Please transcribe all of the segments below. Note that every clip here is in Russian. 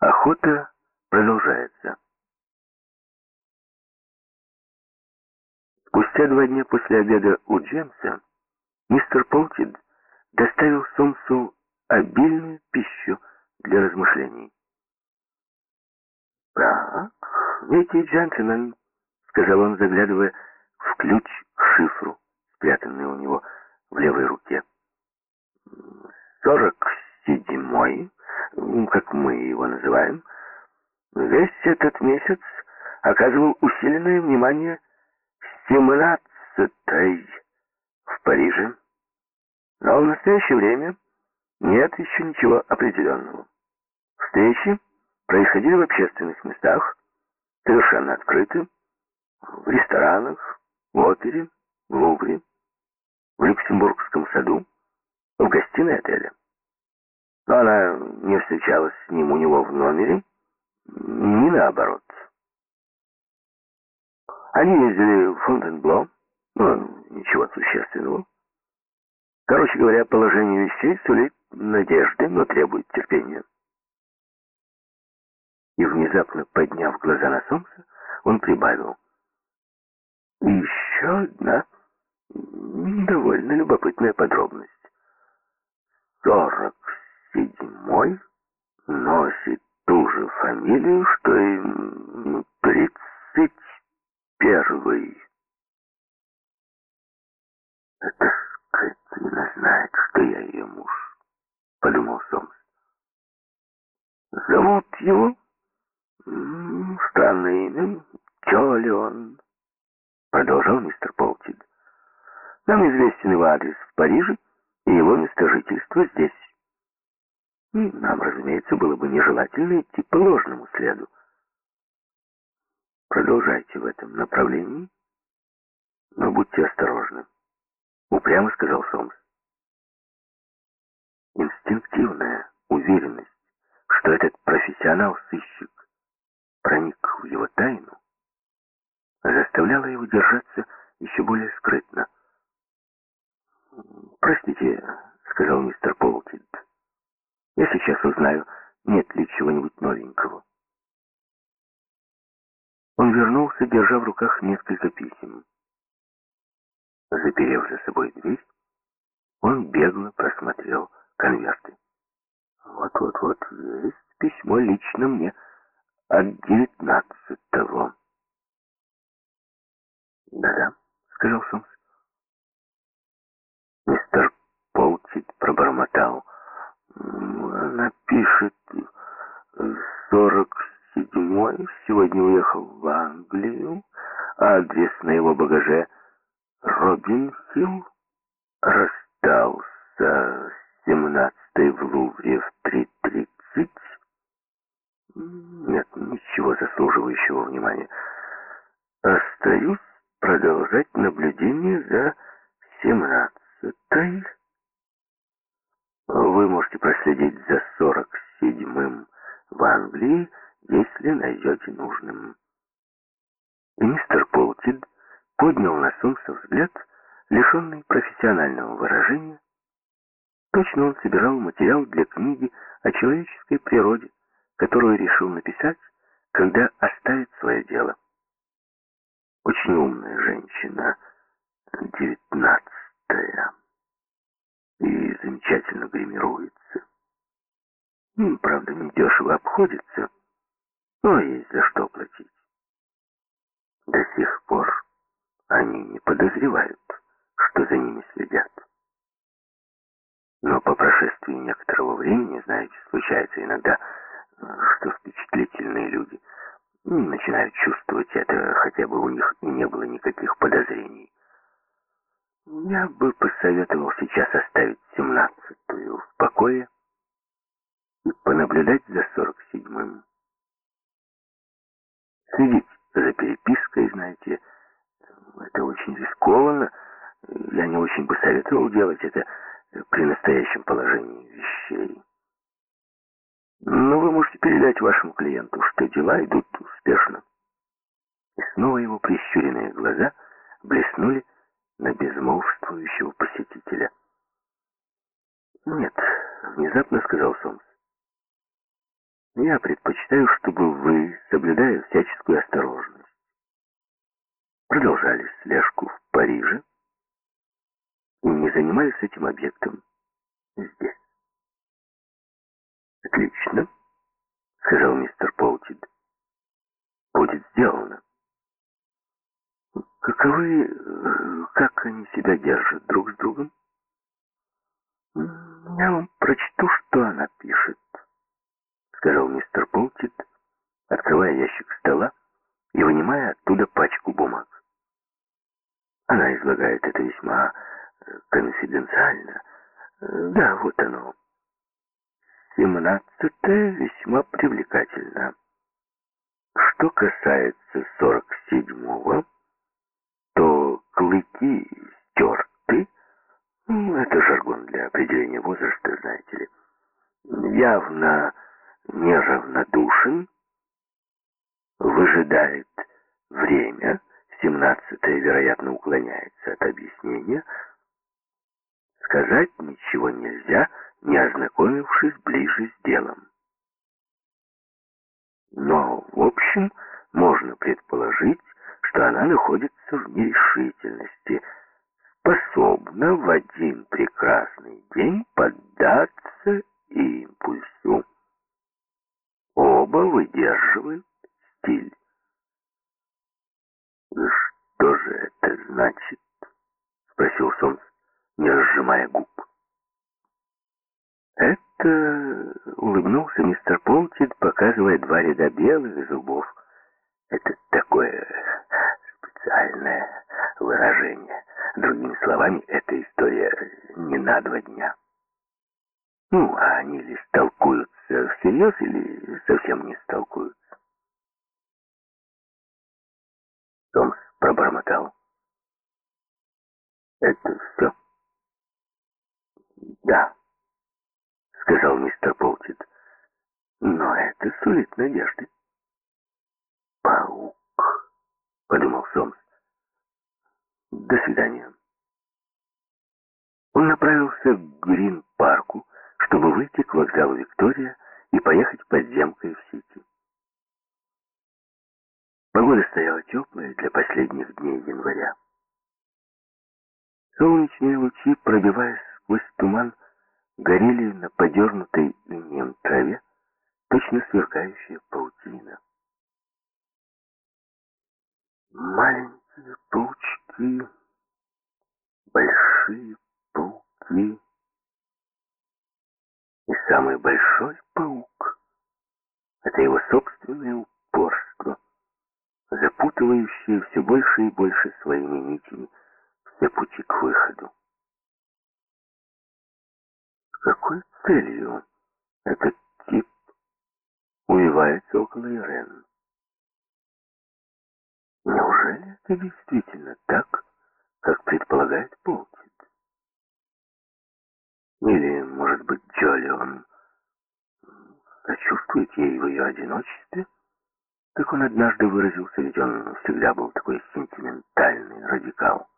Охота продолжается. Спустя два дня после обеда у Джемса мистер Полтид доставил Сомсу обильную пищу для размышлений. «Так, некий джентльмен», — сказал он, заглядывая в ключ к шифру, спрятанный у него в левой руке. «Сорок седьмой, как мы его называем, весь этот месяц оказывал усиленное внимание семнадцатой в Париже. Но в настоящее время нет еще ничего определенного. Встречи происходили в общественных местах, совершенно открыто, в ресторанах, в опере, в Лувре, в Люксембургском саду, в гостиной отеля. Но она не встречалась с ним у него в номере, ни наоборот. Они ездили в Фонтенбло, ну, ничего существенного. Короче говоря, положение вещей сулит надежды, но требует терпения. И внезапно, подняв глаза на солнце, он прибавил. еще одна довольно любопытная подробность. Сорок седьмой носит ту же фамилию, что и тридцать первый. Это скотина знает, что я ее муж, подумал Сомс. Зовут его? Странное имя. Чолион. Продолжал мистер Полтид. Нам известен его адрес в Париже и его место жительства здесь. И нам, разумеется, было бы нежелательно идти по ложному следу. Продолжайте в этом направлении, но будьте осторожны. Упрямо сказал Сомс. Инстинктивная уверенность, что этот профессионал-сыщик проник в его тайну, заставляла его держаться еще более скрытно. «Простите», — сказал мистер Полкид, — «я сейчас узнаю, нет ли чего-нибудь новенького». Он вернулся, держа в руках несколько писем. Заперев за собой дверь, он бегло просмотрел конверты. Вот-вот-вот, есть письмо лично мне от девятнадцатого. Да-да, сказал Сомс. Мистер Полтит пробормотал. Она пишет сорок седьмой, сегодня уехал в Англию, адрес на его багаже Робин Хилл, расстался с семнадцатой в Лувре в три тридцать. Нет ничего заслуживающего внимания. Остаюсь продолжать наблюдение за семнадцатой. Вы можете проследить за сорок седьмым в Англии, если найдете нужным. И мистер Полтид поднял на солнце взгляд, лишенный профессионального выражения. Точно он собирал материал для книги о человеческой природе, которую решил написать, когда оставит свое дело. Очень умная женщина, девятнадцатая, и замечательно гримируется. Правда, недешево обходится, но есть за что платить. До сих пор они не подозревают, что за ними следят. Но по прошествии некоторого времени, знаете, случается иногда, что впечатлительные люди начинают чувствовать это, хотя бы у них и не было никаких подозрений. Я бы посоветовал сейчас оставить семнадцатую в покое и понаблюдать за сорок седьмым. Следить за перепиской, знаете, это очень рискованно. Я не очень бы советовал делать это при настоящем положении вещей. Но вы можете передать вашему клиенту, что дела идут успешно. И снова его прищуренные глаза блеснули на безмолвствующего посетителя. «Нет», — внезапно сказал Сомс. Я предпочитаю, чтобы вы, соблюдая всяческую осторожность, продолжали слежку в Париже и не занимались этим объектом здесь. Отлично, сказал мистер Полтид. Будет сделано. Каковы, как они себя держат друг с другом? Я вам прочту, что она пишет сказал мистер Полтит, открывая ящик стола и вынимая оттуда пачку бумаг. Она излагает это весьма э, конфиденциально. Э, да, вот оно. Семнадцатое весьма привлекательно. Что касается сорок седьмого, то клыки стерты. Это жаргон для определения возраста, знаете ли. Явно неравнодушен, выжидает время, семнадцатое, вероятно, уклоняется от объяснения, сказать ничего нельзя, не ознакомившись ближе с делом. Но, в общем, можно предположить, что она находится в нерешительности, способна в один прекрасный день поддаться импульсу оба выдерживают стиль. «Что же это значит?» — спросил Сомс, не разжимая губ. «Это...» — улыбнулся мистер Полтид, показывая два ряда белых зубов. «Это такое специальное выражение. Другими словами, эта история не на два дня». Ну, а они ли столкуются всерьез или совсем не столкуются? Томс пробормотал. Это все? Да, сказал мистер Полтит. Но это сулит надежды. Паук, подумал Сомс. До свидания. Он направился к Грин-парку, чтобы выйти к вокзалу Виктория и поехать подземкой в Сити. Погода стояла теплая для последних дней января. Солнечные лучи, пробиваясь сквозь туман, горели на подернутой инеем траве, точно сверкающая паутина. Маленькие паучки, большие пауки, самый большой паук — это его собственное упорство, запутывающее все больше и больше своими нитями все пути к выходу. С какой целью этот тип увивается около Ирен? Неужели это действительно так, как предполагает Полтин? Или, может быть, Джолион сочувствует ей в ее одиночестве? Как он однажды выразился, ведь он всегда был такой сентиментальный радикал.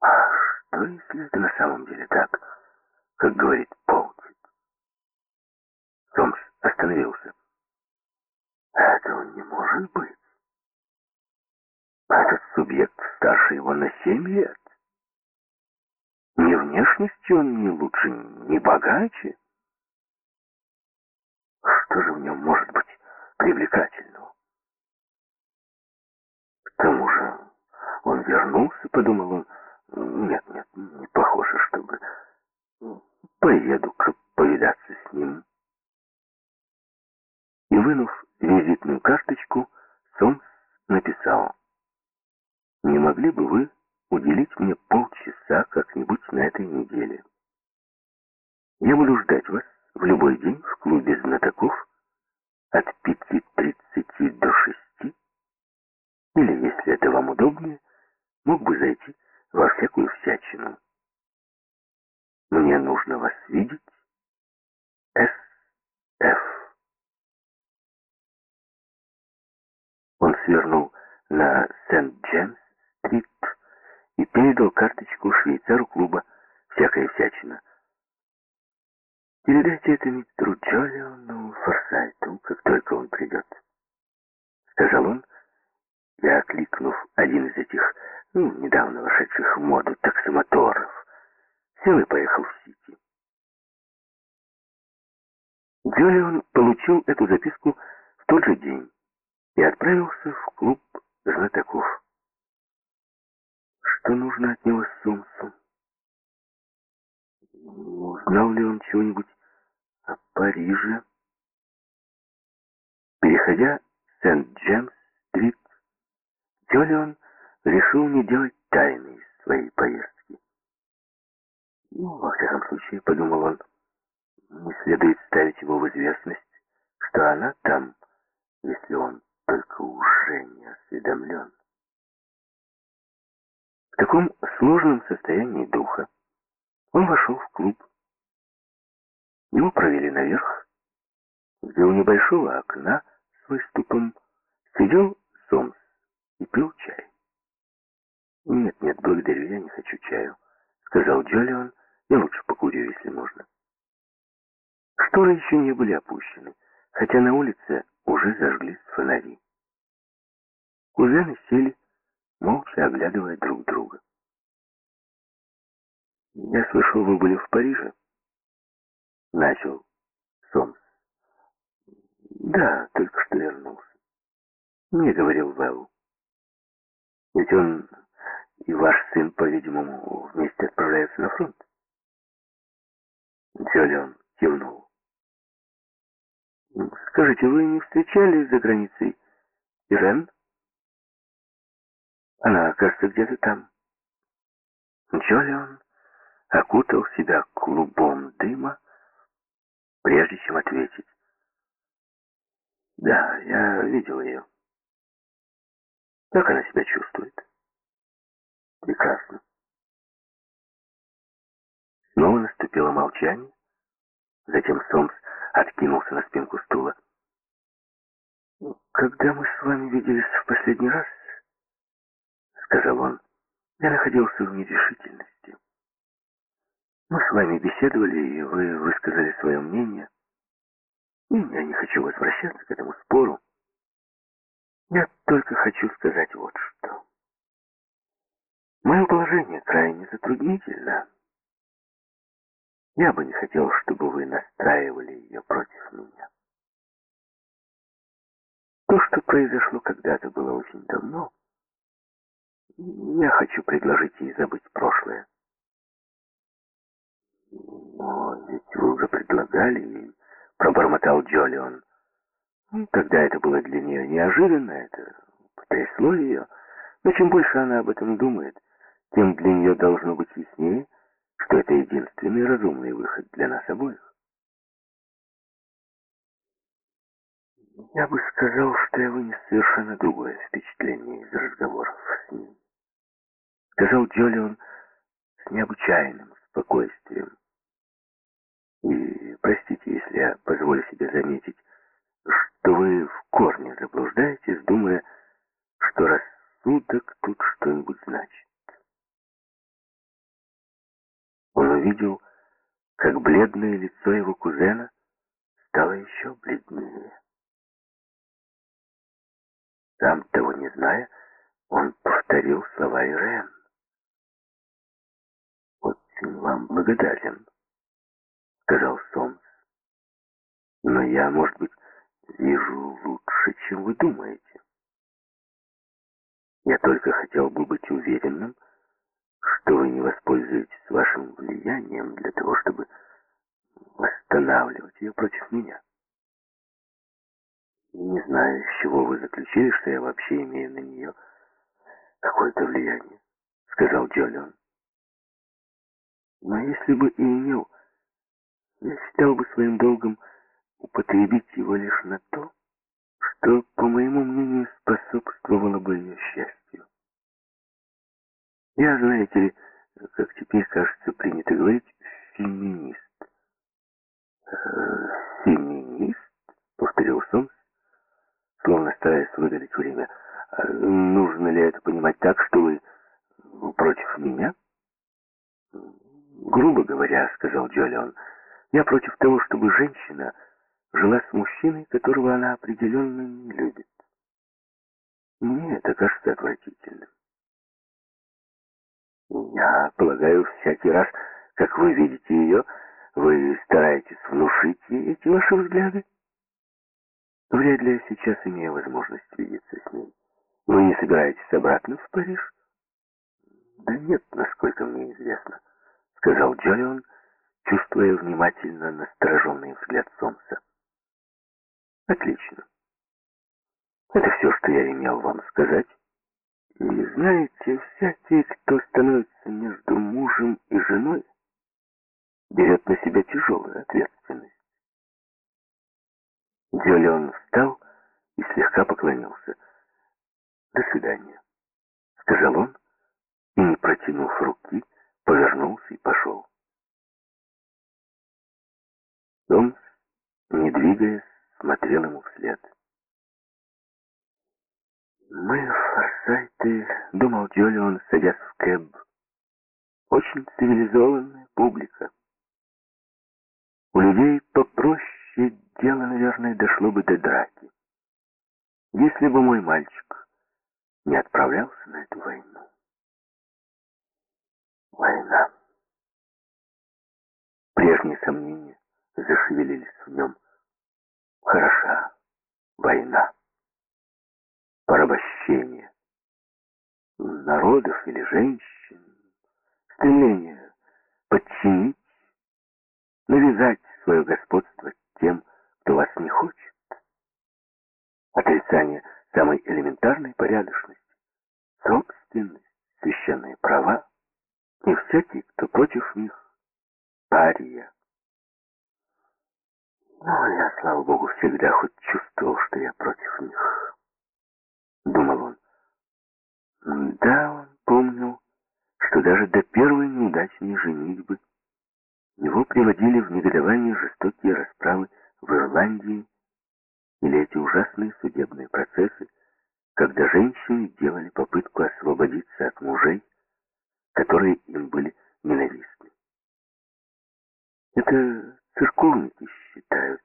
А что, если это на самом деле так, как говорит Полтит? Сомс остановился. Этого не может быть. Этот субъект старше его на семь лет. Внешностью он не лучше, не богаче. Что же в нем может быть привлекательного? К тому же он вернулся, подумал он. Нет, нет, не похоже, чтобы... Поеду-ка повидаться с ним. И, вынув визитную карточку, Сомс написал. «Не могли бы вы уделить мне полчаса как-нибудь на этой неделе. Я буду ждать вас в любой день в клубе знатоков от 5.30 до 6. Или, если это вам удобнее, мог бы зайти во всякую всячину. Мне нужно вас видеть. С.Ф. Он свернул на Сент-Джемс-стрит, и передал карточку швейцару клуба «Всякая всячина». «Передайте это мистеру Джолиону Форсайту, как только он придет», — сказал он, и, окликнув один из этих, ну, недавно вошедших в моду таксомоторов, сел и поехал в Сити. Джолион получил эту записку в тот же день и отправился в клуб знатоков. Что нужно от него Сумсу? Узнал ли он чего-нибудь о Париже? Переходя Сент-Джемс-стрит, Джолион решил не делать тайны из своей поездки. Ну, во всяком случае, подумал он, не следует ставить его в известность, что она там, если он только уже не осведомлен. В таком сложном состоянии духа он вошел в клуб. Его провели наверх, где у небольшого окна с выступом сидел Сомс и пил чай. «Нет, нет, благодарю, я не хочу чаю», — сказал Джолион. «Я лучше покурю, если можно». Шторы еще не были опущены, хотя на улице уже зажглись фонари. Кузены сели, молча оглядывая друг друга. «Я слышал, вы были в Париже?» Начал Сомс. «Да, только что вернулся. Мне говорил Вэлл. Ведь он и ваш сын, по-видимому, вместе отправляются на фронт». Джолион кивнул. «Скажите, вы не встречали за границей Ирен?» «Она, кажется, где-то там». Джолион окутал себя клубом дыма, прежде чем ответить. «Да, я видел ее. Как она себя чувствует?» «Прекрасно». Снова наступило молчание. Затем Сомс откинулся на спинку стула. «Когда мы с вами виделись в последний раз, — сказал он, — я находился в нерешительности. Мы с вами беседовали, и вы высказали свое мнение. И я не хочу возвращаться к этому спору. Я только хочу сказать вот что. Мое положение крайне затруднительно. Я бы не хотел, чтобы вы настраивали ее против меня. То, что произошло когда-то, было очень давно. Я хочу предложить ей забыть прошлое. «Но ведь вы уже предлагали», — пробормотал Джолион. Тогда это было для нее неожиданно, это потрясло ее. Но чем больше она об этом думает, тем для нее должно быть яснее, что это единственный разумный выход для нас обоих. Я бы сказал, что я вынес совершенно другое впечатление из разговоров с ним. Сказал Джолион с необычайным спокойствием. И простите, если я позволю себе заметить, что вы в корне заблуждаетесь, думая, что рассудок тут что-нибудь значит. Он увидел, как бледное лицо его кузена стало еще бледнее. Сам того не зная, он повторил слова Ирен. «Очень вам благодарен», — сказал Сомс. «Но я, может быть, вижу лучше, чем вы думаете. Я только хотел бы быть уверенным, что вы не воспользуетесь вашим влиянием для того, чтобы восстанавливать ее против меня. Не знаю, с чего вы заключили, что я вообще имею на нее какое-то влияние, сказал Джолион. Но если бы и имел, я считал бы своим долгом употребить его лишь на то, что, по моему мнению, способствовало бы ее счастью. Я, знаете ли, как теперь, кажется, принято говорить, феминист. «Э, «Феминист?» — повторил Сомс, словно стараясь выдалить время. «А «Нужно ли это понимать так, что вы против меня?» «Грубо говоря, — сказал Джолион, — я Я против того, чтобы женщина жила с мужчиной, которого она определенно не любит. Мне это кажется отвратительным. Я полагаю, всякий раз, как вы видите ее, вы стараетесь эти ваши взгляды? Вряд ли я сейчас имею возможность видеться с ней. Вы не собираетесь обратно в Париж? Да нет, насколько мне известно, сказал Джолион, чувствуя внимательно настороженный взгляд Сомса. Отлично. Это все, что я имел вам сказать. И знаете, всякий, кто становится между мужем и женой, берет на себя тяжелую ответственность. Дюлеон встал и слегка поклонился. «До свидания», — сказал он, и, не протянув руки, повернулся и пошел. Томс, не двигаясь, смотрел ему вслед. «Мы, форсайты», — думал Джолион, садясь в кэб, — «очень цивилизованная публика. У людей попроще дело, наверное, дошло бы до драки. Если бы мой мальчик не отправлялся на эту войну. Война. Прежние сомнения зашевелились в нем. Хороша война. Порабощение. Народов или женщин. Стремление подчинить, навязать свое господство тем, кто вас не хочет. Отрицание самой элементарной порядочности, собственность, священные права, и всякий, кто против них, пария. Но я, слава богу, всегда хоть чувствовал, что я против них. Думал он. Да, он помнил, что даже до первой неудачной женитьбы его приводили в негодование жестокие расправы в Ирландии или эти ужасные судебные процессы, когда женщины делали попытку освободиться от мужей, которые им были ненавистны. Это церковники считают,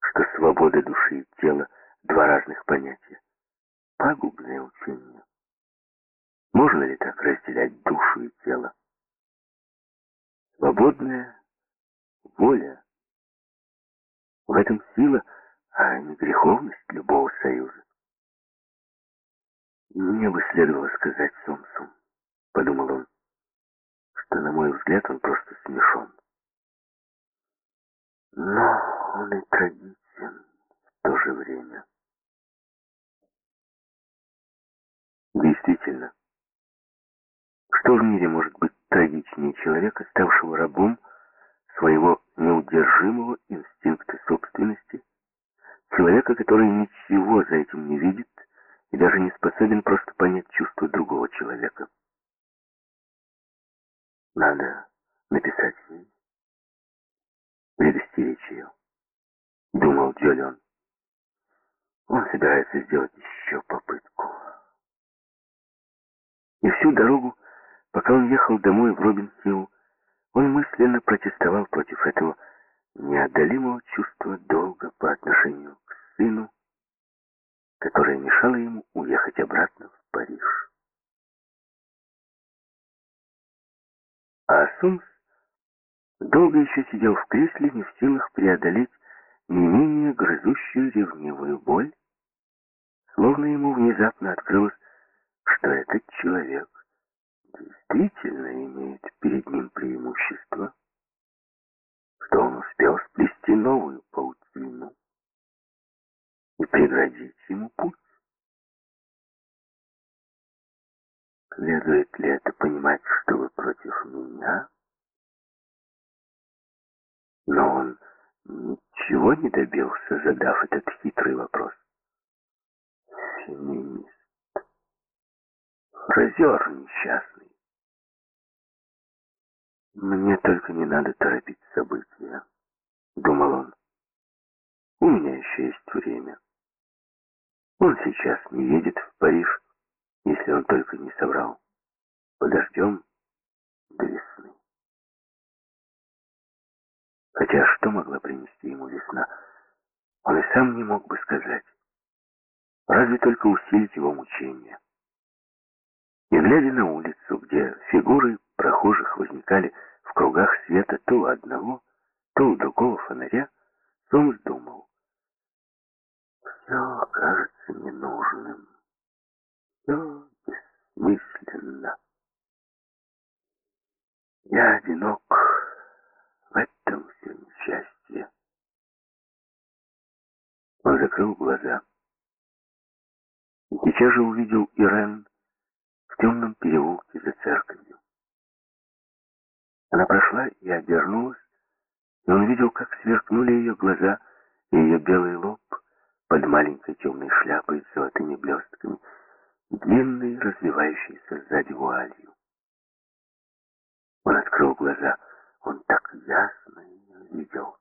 что свобода души и тела – два разных понятия. Пагубное учение. Можно ли так разделять душу и тело? Свободная воля в этом сила, а не греховность любого союза. Мне бы следовало сказать Сомсу, подумал он, что, на мой взгляд, он просто смешон. Но он и трагичен в то же время. Действительно, что в мире может быть трагичнее человека, ставшего рабом своего неудержимого инстинкта собственности, человека, который ничего за этим не видит и даже не способен просто понять чувства другого человека. Надо написать ей, предостеречь ее, думал Джолион. Он собирается сделать еще попытку. И всю дорогу, пока он ехал домой в Робинхилл, он мысленно протестовал против этого неодолимого чувства долга по отношению к сыну, которое мешало ему уехать обратно в Париж. А Сумс долго еще сидел в кресле, не в силах преодолеть не менее грызущую ревнивую боль, словно ему внезапно открылось, что этот человек действительно имеет перед ним преимущество, что он успел сплести новую паутину и преградить ему путь. Следует ли это понимать, что вы против меня? Но он ничего не добился, задав этот хитрый вопрос. Феминист. Фразер несчастный. Мне только не надо торопить события, думал он. У меня еще есть время. Он сейчас не едет в Париж, если он только не соврал. Подождем до весны. Хотя что могла принести ему весна, он и сам не мог бы сказать. Разве только усилить его мучения. И глядя на улицу, где фигуры прохожих возникали в кругах света то у одного, то у другого фонаря, Сомс думал. Все кажется ненужным. Все бессмысленно. Я одинок. В этом все несчастье. Он закрыл глаза. И сейчас же увидел Ирен в темном переулке за церковью. Она прошла и обернулась, и он видел, как сверкнули ее глаза и ее белый лоб под маленькой темной шляпой с золотыми блестками, длинной, развивающейся сзади вуалью. Он открыл глаза. Он так ясно ее видел.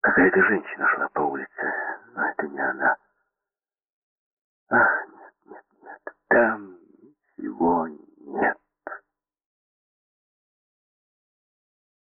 Какая-то женщина шла по улице, но это не она. Ах, нет, нет, нет, там ничего нет.